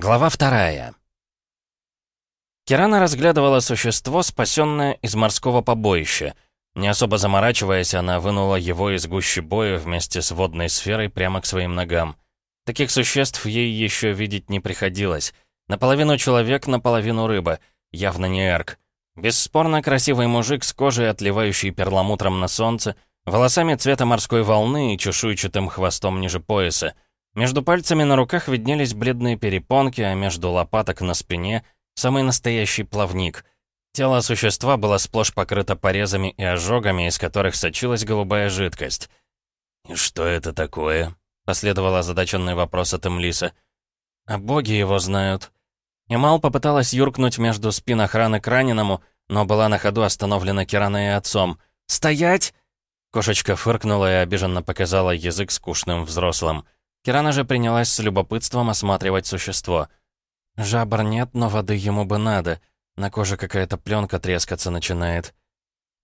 Глава вторая. Кирана разглядывала существо, спасенное из морского побоища. Не особо заморачиваясь, она вынула его из гущи боя вместе с водной сферой прямо к своим ногам. Таких существ ей еще видеть не приходилось. Наполовину человек, наполовину рыба. Явно не эрк. Бесспорно красивый мужик с кожей, отливающей перламутром на солнце, волосами цвета морской волны и чешуйчатым хвостом ниже пояса — между пальцами на руках виднелись бледные перепонки, а между лопаток на спине — самый настоящий плавник. Тело существа было сплошь покрыто порезами и ожогами, из которых сочилась голубая жидкость. «И что это такое?» — последовал озадаченный вопрос от Эмлиса. «А боги его знают». Эмал попыталась юркнуть между спин охраны к раненому, но была на ходу остановлена Кираной и отцом. «Стоять!» Кошечка фыркнула и обиженно показала язык скучным взрослым. Кирана же принялась с любопытством осматривать существо. Жабр нет, но воды ему бы надо. На коже какая-то пленка трескаться начинает.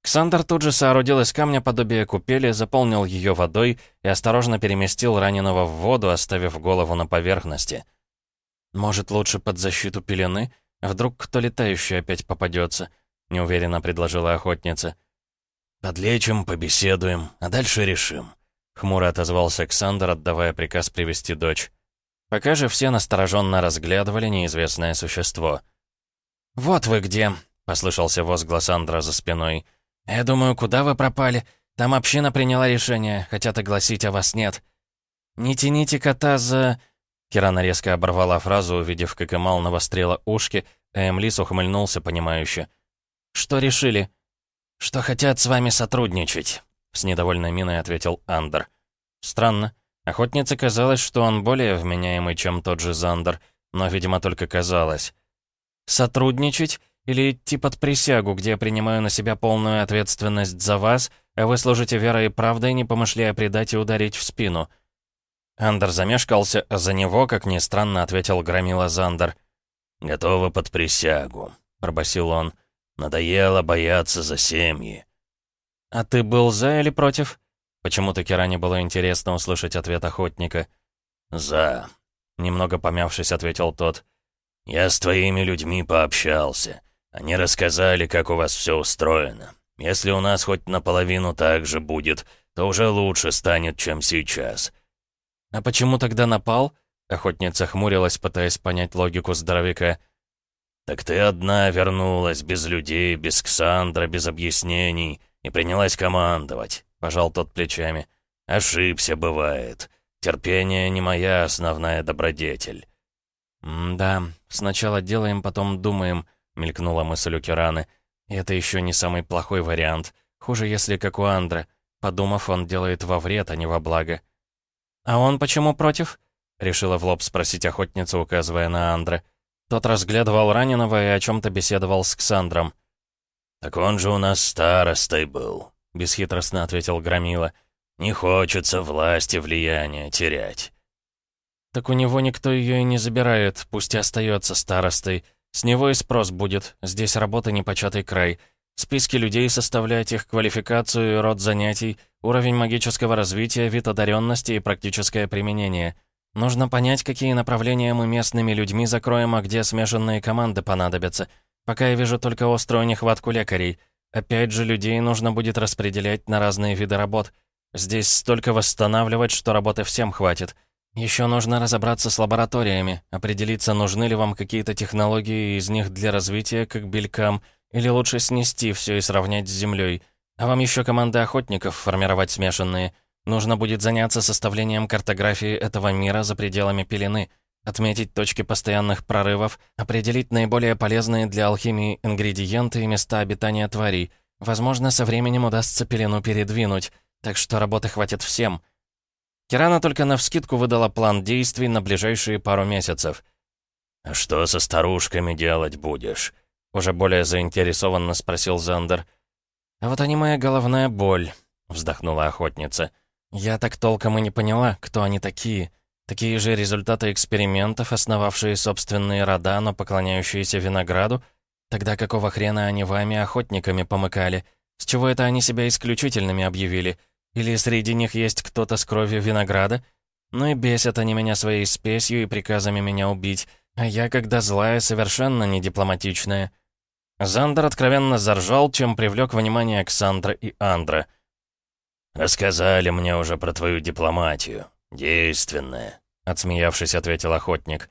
Ксандр тут же соорудил из камня подобие купели, заполнил ее водой и осторожно переместил раненого в воду, оставив голову на поверхности. «Может, лучше под защиту пелены? Вдруг кто летающий опять попадется?» — неуверенно предложила охотница. «Подлечим, побеседуем, а дальше решим», Хмуро отозвался Александр, отдавая приказ привести дочь. Пока же все настороженно разглядывали неизвестное существо. «Вот вы где!» — послышался возглас Андра за спиной. «Я думаю, куда вы пропали? Там община приняла решение, хотят огласить, а вас нет». «Не тяните кота за...» Кирана резко оборвала фразу, увидев, как Эмал навострила ушки, а Эмлис ухмыльнулся понимающе. «Что решили?» «Что хотят с вами сотрудничать», с недовольной миной ответил Андер. Странно. Охотнице казалось, что он более вменяемый, чем тот же Зандер, но, видимо, только казалось. «Сотрудничать или идти под присягу, где я принимаю на себя полную ответственность за вас, а вы служите верой и правдой, не помышляя предать и ударить в спину?» Андер замешкался, а за него, как ни странно, ответил громила Зандер. «Готовы под присягу», — пробасил он. «Надоело бояться за семьи». «А ты был за или против?» Почему-то Киране было интересно услышать ответ охотника. «За», — немного помявшись, ответил тот. «Я с твоими людьми пообщался. Они рассказали, как у вас все устроено. Если у нас хоть наполовину так же будет, то уже лучше станет, чем сейчас». «А почему тогда напал?» Охотница хмурилась, пытаясь понять логику здоровяка. «Так ты одна вернулась, без людей, без Ксандра, без объяснений и принялась командовать», — пожал тот плечами. «Ошибся, бывает. Терпение не моя основная добродетель». «Да, сначала делаем, потом думаем», — мелькнула мысль у Кираны. «И это еще не самый плохой вариант. Хуже, если как у Андра. Подумав, он делает во вред, а не во благо». «А он почему против?» — решила в лоб спросить охотница, указывая на Андра. Тот разглядывал раненого и о чем-то беседовал с Ксандром. «Так он же у нас старостой был», — бесхитростно ответил Громила. «Не хочется власти влияния терять». «Так у него никто ее и не забирает, пусть и остается старостой. С него и спрос будет, здесь работа непочатый край. Списки людей составлять, их квалификацию род занятий, уровень магического развития, вид одаренности и практическое применение. Нужно понять, какие направления мы местными людьми закроем, а где смешанные команды понадобятся». Пока я вижу только острую нехватку лекарей. Опять же, людей нужно будет распределять на разные виды работ. Здесь столько восстанавливать, что работы всем хватит. Еще нужно разобраться с лабораториями, определиться, нужны ли вам какие-то технологии из них для развития, как белькам, или лучше снести все и сравнять с землей. А вам еще команды охотников формировать смешанные. Нужно будет заняться составлением картографии этого мира за пределами пелены — отметить точки постоянных прорывов, определить наиболее полезные для алхимии ингредиенты и места обитания тварей. Возможно, со временем удастся пелену передвинуть, так что работы хватит всем. Кирана только навскидку выдала план действий на ближайшие пару месяцев. «А что со старушками делать будешь?» Уже более заинтересованно спросил Зандер. «А вот они моя головная боль», — вздохнула охотница. «Я так толком и не поняла, кто они такие». Такие же результаты экспериментов, основавшие собственные рода, но поклоняющиеся винограду? Тогда какого хрена они вами охотниками помыкали? С чего это они себя исключительными объявили? Или среди них есть кто-то с кровью винограда? Ну и бесят они меня своей спесью и приказами меня убить. А я, когда злая, совершенно не дипломатичная. Зандер откровенно заржал, чем привлек внимание Александра и Андра. «Рассказали мне уже про твою дипломатию. Действенная», — отсмеявшись, ответил охотник.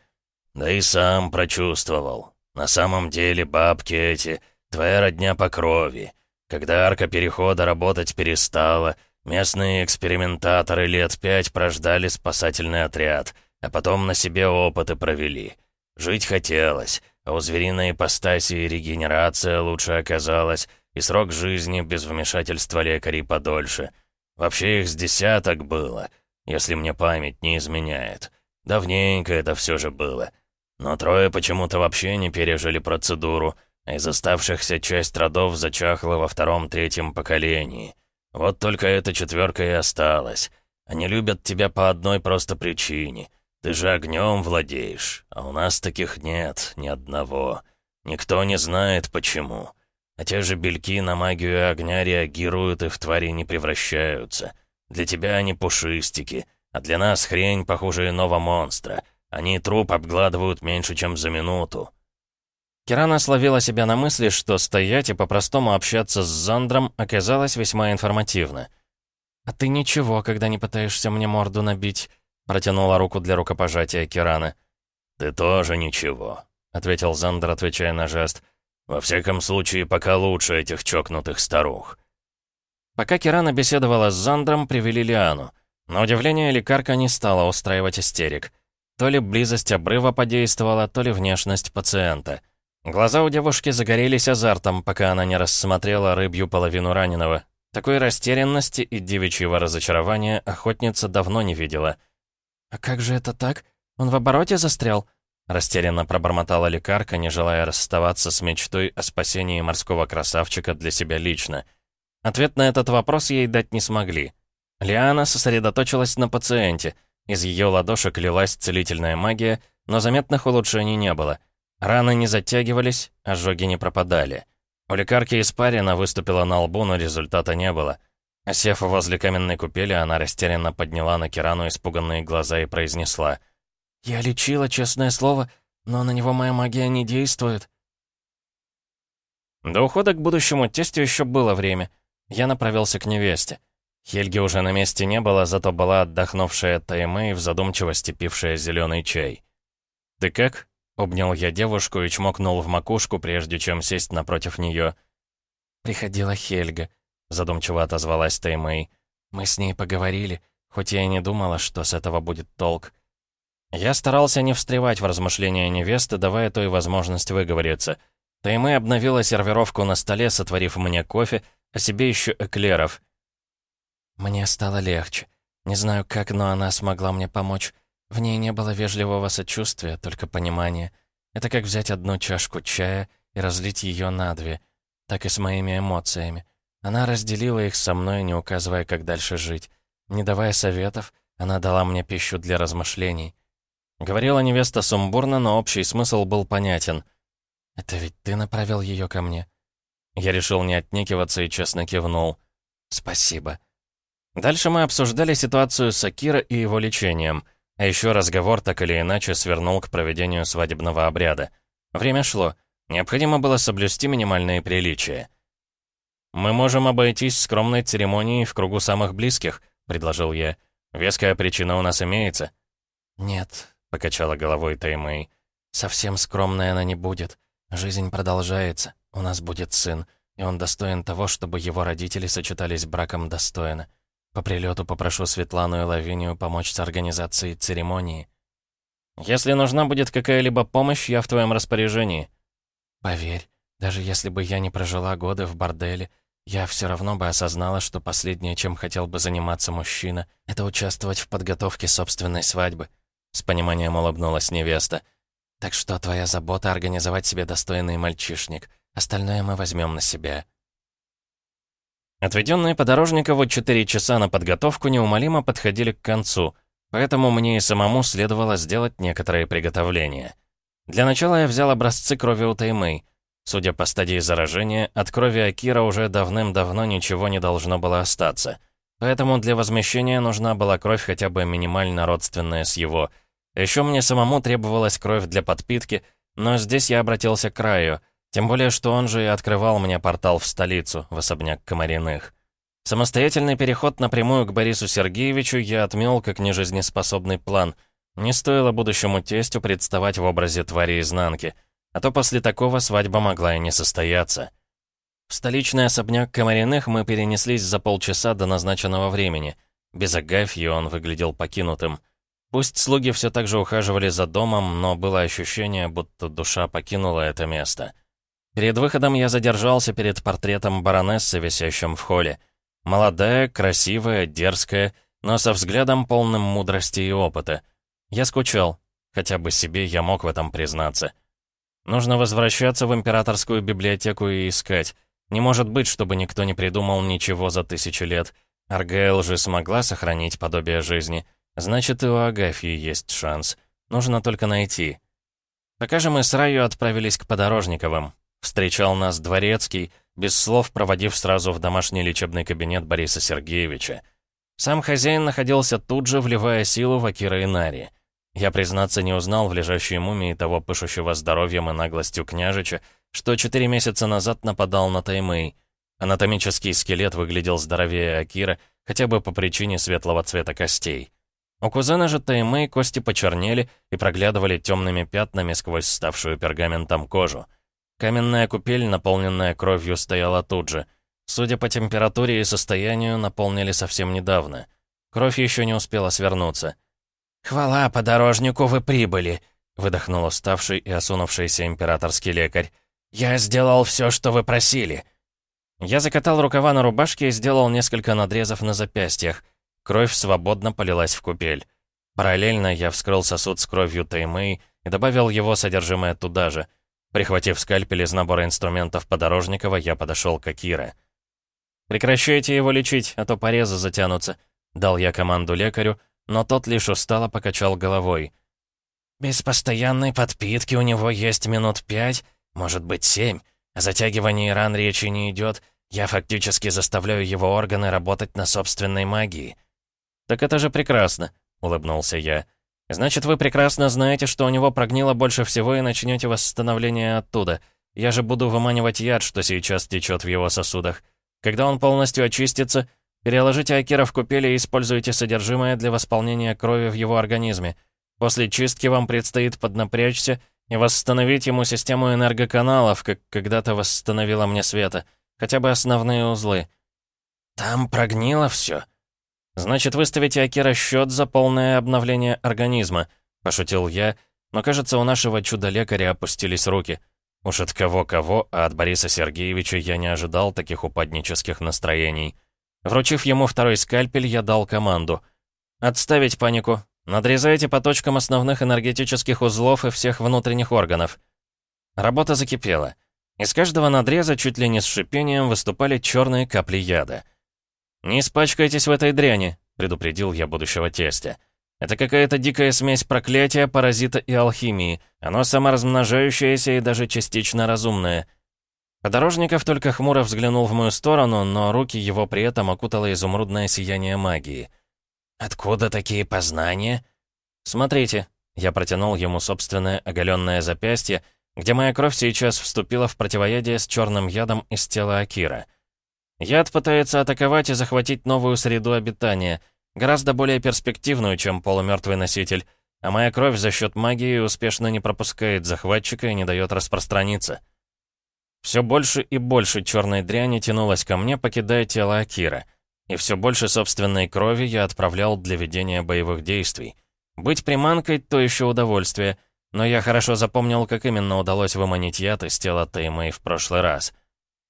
«Да и сам прочувствовал. На самом деле бабки эти — твоя родня по крови. Когда арка перехода работать перестала, местные экспериментаторы лет пять прождали спасательный отряд, а потом на себе опыты провели. Жить хотелось, а у звериной ипостаси регенерация лучше оказалась, и срок жизни без вмешательства лекарей подольше. Вообще их с десяток было, если мне память не изменяет. Давненько это все же было. Но трое почему-то вообще не пережили процедуру, а из оставшихся часть родов зачахла во втором-третьем поколении. Вот только эта четверка и осталась. Они любят тебя по одной просто причине — ты же огнем владеешь, а у нас таких нет, ни одного. Никто не знает, почему. А те же бельки на магию огня реагируют и в твари не превращаются. Для тебя они пушистики, а для нас хрень похуже иного монстра. Они труп обгладывают меньше, чем за минуту. Кирана словила себя на мысли, что стоять и по-простому общаться с Зандром оказалось весьма информативно. «А ты ничего, когда не пытаешься мне морду набить», Протянула руку для рукопожатия Кирана. «Ты тоже ничего», — ответил Зандер, отвечая на жест. «Во всяком случае, пока лучше этих чокнутых старух». Пока Кирана беседовала с Зандром, привели Лиану. На удивление, лекарка не стала устраивать истерик. То ли близость обрыва подействовала, то ли внешность пациента. Глаза у девушки загорелись азартом, пока она не рассмотрела рыбью половину раненого. Такой растерянности и девичьего разочарования охотница давно не видела — «А как же это так? Он в обороте застрял?» Растерянно пробормотала лекарка, не желая расставаться с мечтой о спасении морского красавчика для себя лично. Ответ на этот вопрос ей дать не смогли. Лиана сосредоточилась на пациенте. Из ее ладошек лилась целительная магия, но заметных улучшений не было. Раны не затягивались, ожоги не пропадали. У лекарки испарина выступила на лбу, но результата не было. Осев возле каменной купели, она растерянно подняла на Кирану испуганные глаза и произнесла. «Я лечила, честное слово, но на него моя магия не действует». До ухода к будущему тестю еще было время. Я направился к невесте. Хельги уже на месте не было, зато была отдохнувшая Таймэй в задумчивости пившая зеленый чай. «Ты как?» — обнял я девушку и чмокнул в макушку, прежде чем сесть напротив нее. «Приходила Хельга», задумчиво отозвалась Теймэй. «Мы с ней поговорили, хоть я и не думала, что с этого будет толк». Я старался не встревать в размышления невесты, давая той возможность выговориться. Таймэй обновила сервировку на столе, сотворив мне кофе, а себе еще эклеров. «Мне стало легче. Не знаю как, но она смогла мне помочь. В ней не было вежливого сочувствия, только понимания. Это как взять одну чашку чая и разлить ее на две. Так и с моими эмоциями. Она разделила их со мной, не указывая, как дальше жить. Не давая советов, она дала мне пищу для размышлений. Говорила невеста сумбурно, но общий смысл был понятен. «Это ведь ты направил ее ко мне?» Я решил не отнекиваться и честно кивнул. «Спасибо». Дальше мы обсуждали ситуацию с Акира и его лечением. А еще разговор так или иначе свернул к проведению свадебного обряда. Время шло. Необходимо было соблюсти минимальные приличия. «Мы можем обойтись скромной церемонией в кругу самых близких», — предложил я. «Веская причина у нас имеется». «Нет», — покачала головой Таймэй. «Совсем скромной она не будет. Жизнь продолжается. У нас будет сын, и он достоин того, чтобы его родители сочетались браком достойно. По прилету попрошу Светлану и Лавинию помочь с организацией церемонии». «Если нужна будет какая-либо помощь, я в твоем распоряжении». «Поверь, даже если бы я не прожила годы в борделе, я все равно бы осознала, что последнее, чем хотел бы заниматься мужчина, это участвовать в подготовке собственной свадьбы. С пониманием улыбнулась невеста. Так что твоя забота организовать себе достойный мальчишник. Остальное мы возьмем на себя. Отведенные Подорожникову четыре часа на подготовку неумолимо подходили к концу, поэтому мне и самому следовало сделать некоторые приготовления. Для начала я взял образцы крови у Таймэй. Судя по стадии заражения, от крови Акира уже давным-давно ничего не должно было остаться. Поэтому для возмещения нужна была кровь хотя бы минимально родственная с его. Еще мне самому требовалась кровь для подпитки, но здесь я обратился к краю, тем более, что он же и открывал мне портал в столицу, в особняк Комариных. Самостоятельный переход напрямую к Борису Сергеевичу я отмел как нежизнеспособный план. Не стоило будущему тестю представать в образе твари изнанки, а то после такого свадьба могла и не состояться. В столичный особняк Комариных мы перенеслись за полчаса до назначенного времени. Без Агафьи он выглядел покинутым. Пусть слуги все так же ухаживали за домом, но было ощущение, будто душа покинула это место. Перед выходом я задержался перед портретом баронессы, висящим в холле. Молодая, красивая, дерзкая, но со взглядом полным мудрости и опыта. Я скучал. Хотя бы себе я мог в этом признаться. Нужно возвращаться в императорскую библиотеку и искать. Не может быть, чтобы никто не придумал ничего за тысячу лет. Аргайл же смогла сохранить подобие жизни. Значит, и у Агафьи есть шанс. Нужно только найти. Пока же мы с Раю отправились к Подорожниковым. Встречал нас Дворецкий, без слов проводив сразу в домашний лечебный кабинет Бориса Сергеевича. Сам хозяин находился тут же, вливая силу в Акира и Нари. Я, признаться, не узнал в лежащей мумии того пышущего здоровьем и наглостью княжича, что четыре месяца назад нападал на Таймэй. Анатомический скелет выглядел здоровее Акира, хотя бы по причине светлого цвета костей. У кузена же Таймэй кости почернели и проглядывали темными пятнами сквозь ставшую пергаментом кожу. Каменная купель, наполненная кровью, стояла тут же. Судя по температуре и состоянию, наполнили совсем недавно. Кровь еще не успела свернуться. «Хвала подорожнику, вы прибыли!» — выдохнул уставший и осунувшийся императорский лекарь. «Я сделал все, что вы просили!» Я закатал рукава на рубашке и сделал несколько надрезов на запястьях. Кровь свободно полилась в купель. Параллельно я вскрыл сосуд с кровью Таймэй и добавил его содержимое туда же. Прихватив скальпель из набора инструментов Подорожникова, я подошел к Акире. «Прекращайте его лечить, а то порезы затянутся», — дал я команду лекарю, но тот лишь устало покачал головой. «Без постоянной подпитки у него есть минут пять, может быть семь. О затягивании ран речи не идет. Я фактически заставляю его органы работать на собственной магии. «Так это же прекрасно», — улыбнулся я. «Значит, вы прекрасно знаете, что у него прогнило больше всего и начнете восстановление оттуда. Я же буду выманивать яд, что сейчас течет в его сосудах. Когда он полностью очистится, переложите Акира в купели и используйте содержимое для восполнения крови в его организме. После чистки вам предстоит поднапрячься и восстановить ему систему энергоканалов, как когда-то восстановила мне Света. Хотя бы основные узлы». «Там прогнило все», «Значит, выставите Акира счет за полное обновление организма», — пошутил я, но, кажется, у нашего чудо-лекаря опустились руки. Уж от кого-кого, а от Бориса Сергеевича я не ожидал таких упаднических настроений. Вручив ему второй скальпель, я дал команду. «Отставить панику. Надрезайте по точкам основных энергетических узлов и всех внутренних органов». Работа закипела. Из каждого надреза чуть ли не с шипением выступали черные капли яда. «Не испачкайтесь в этой дряни», — предупредил я будущего тестя. «Это какая-то дикая смесь проклятия, паразита и алхимии. Оно саморазмножающееся и даже частично разумное». Подорожников только хмуро взглянул в мою сторону, но руки его при этом окутало изумрудное сияние магии. «Откуда такие познания?» «Смотрите», — я протянул ему собственное оголенное запястье, где моя кровь сейчас вступила в противоядие с черным ядом из тела Акира. Яд пытается атаковать и захватить новую среду обитания, гораздо более перспективную, чем полумертвый носитель, а моя кровь за счет магии успешно не пропускает захватчика и не дает распространиться. Все больше и больше черной дряни тянулось ко мне, покидая тело Акира. И все больше собственной крови я отправлял для ведения боевых действий. Быть приманкой — то еще удовольствие, но я хорошо запомнил, как именно удалось выманить яд из тела Теймэй в прошлый раз —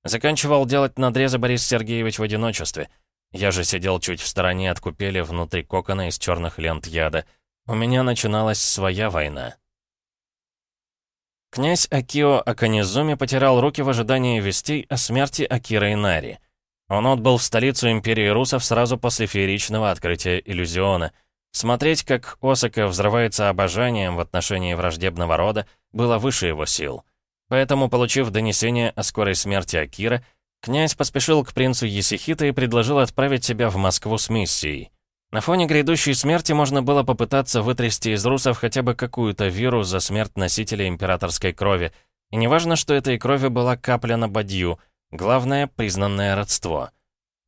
Заканчивал делать надрезы Борис Сергеевич в одиночестве. Я же сидел чуть в стороне от купели внутри кокона из черных лент яда. У меня начиналась своя война. Князь Акио Аканизуми потерял руки в ожидании вестей о смерти Акира Инари. Он отбыл в столицу империи русов сразу после фееричного открытия иллюзиона. Смотреть, как Осака взрывается обожанием в отношении враждебного рода, было выше его сил. Поэтому, получив донесение о скорой смерти Акира, князь поспешил к принцу Есихита и предложил отправить себя в Москву с миссией. На фоне грядущей смерти можно было попытаться вытрясти из русов хотя бы какую-то виру за смерть носителя императорской крови. И неважно, что этой крови была капля на бадью, главное — признанное родство.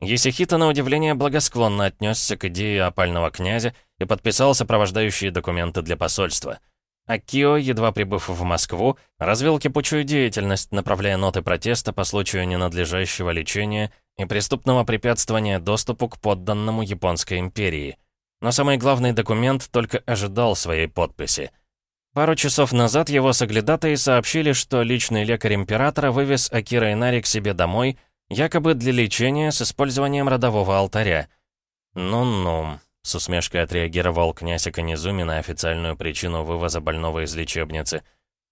Есихита, на удивление, благосклонно отнесся к идее опального князя и подписал сопровождающие документы для посольства. Акио, едва прибыв в Москву, развил кипучую деятельность, направляя ноты протеста по случаю ненадлежащего лечения и преступного препятствования доступу к подданному Японской империи. Но самый главный документ только ожидал своей подписи. Пару часов назад его соглядатые сообщили, что личный лекарь императора вывез Акира Инари к себе домой, якобы для лечения с использованием родового алтаря. «Ну-ну», — с усмешкой отреагировал князь Аканизуми на официальную причину вывоза больного из лечебницы.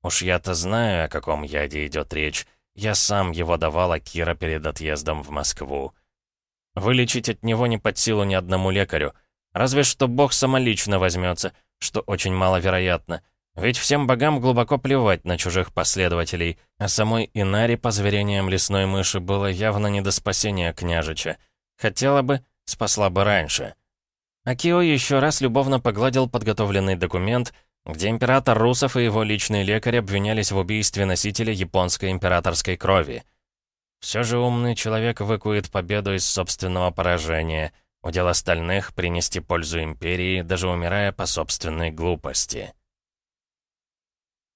«Уж я-то знаю, о каком яде идет речь. Я сам его давал Акира перед отъездом в Москву. Вылечить от него не под силу ни одному лекарю. Разве что бог самолично возьмется, что очень маловероятно. Ведь всем богам глубоко плевать на чужих последователей, а самой Инари, по зверениям лесной мыши, было явно не до спасения княжича. Хотела бы, спасла бы раньше. Акио еще раз любовно погладил подготовленный документ, где император Русов и его личный лекарь обвинялись в убийстве носителя японской императорской крови. Все же умный человек выкует победу из собственного поражения, удел остальных принести пользу империи, даже умирая по собственной глупости.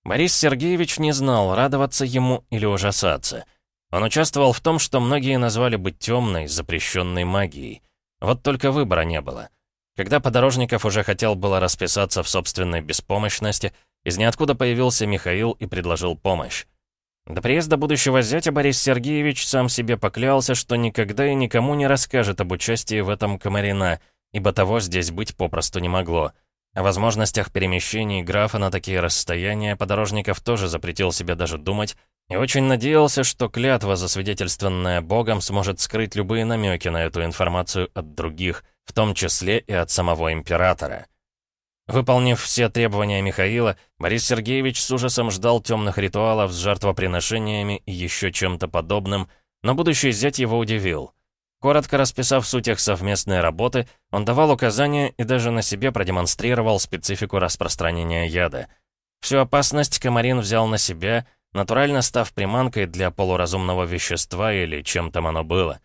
Борис Сергеевич не знал, радоваться ему или ужасаться. Он участвовал в том, что многие назвали бы темной, запрещенной магией. Вот только выбора не было. Когда Подорожников уже хотел было расписаться в собственной беспомощности, из ниоткуда появился Михаил и предложил помощь. До приезда будущего зятя Борис Сергеевич сам себе поклялся, что никогда и никому не расскажет об участии в этом Комарина, ибо того здесь быть попросту не могло. О возможностях перемещений графа на такие расстояния Подорожников тоже запретил себе даже думать и очень надеялся, что клятва, засвидетельствованная Богом, сможет скрыть любые намеки на эту информацию от других – в том числе и от самого императора. Выполнив все требования Михаила, Борис Сергеевич с ужасом ждал темных ритуалов с жертвоприношениями и еще чем-то подобным, но будущий зять его удивил. Коротко расписав суть их совместной работы, он давал указания и даже на себе продемонстрировал специфику распространения яда. Всю опасность Комарин взял на себя, натурально став приманкой для полуразумного вещества или чем там оно было.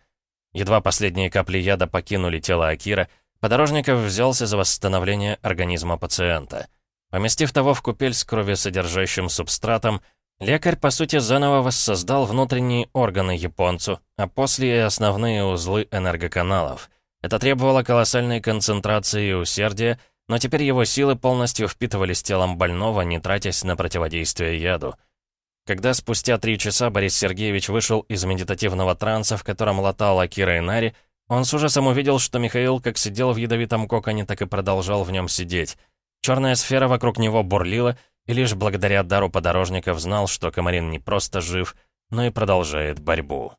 Едва последние капли яда покинули тело Акира, Подорожников взялся за восстановление организма пациента. Поместив того в купель с кровесодержащим субстратом, лекарь, по сути, заново воссоздал внутренние органы японцу, а после и основные узлы энергоканалов. Это требовало колоссальной концентрации и усердия, но теперь его силы полностью впитывались телом больного, не тратясь на противодействие яду. Когда спустя три часа Борис Сергеевич вышел из медитативного транса, в котором латал Кира и Нари, он с ужасом увидел, что Михаил как сидел в ядовитом коконе, так и продолжал в нем сидеть. Черная сфера вокруг него бурлила, и лишь благодаря дару подорожников знал, что Комарин не просто жив, но и продолжает борьбу.